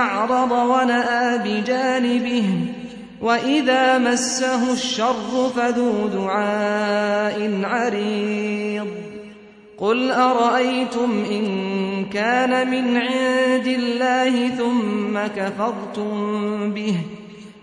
أعرض ونأى بجانبه وإذا مسه الشر فذو دعاء عريض. قل أرأيتم إن كان من عند الله ثم كفرتم به؟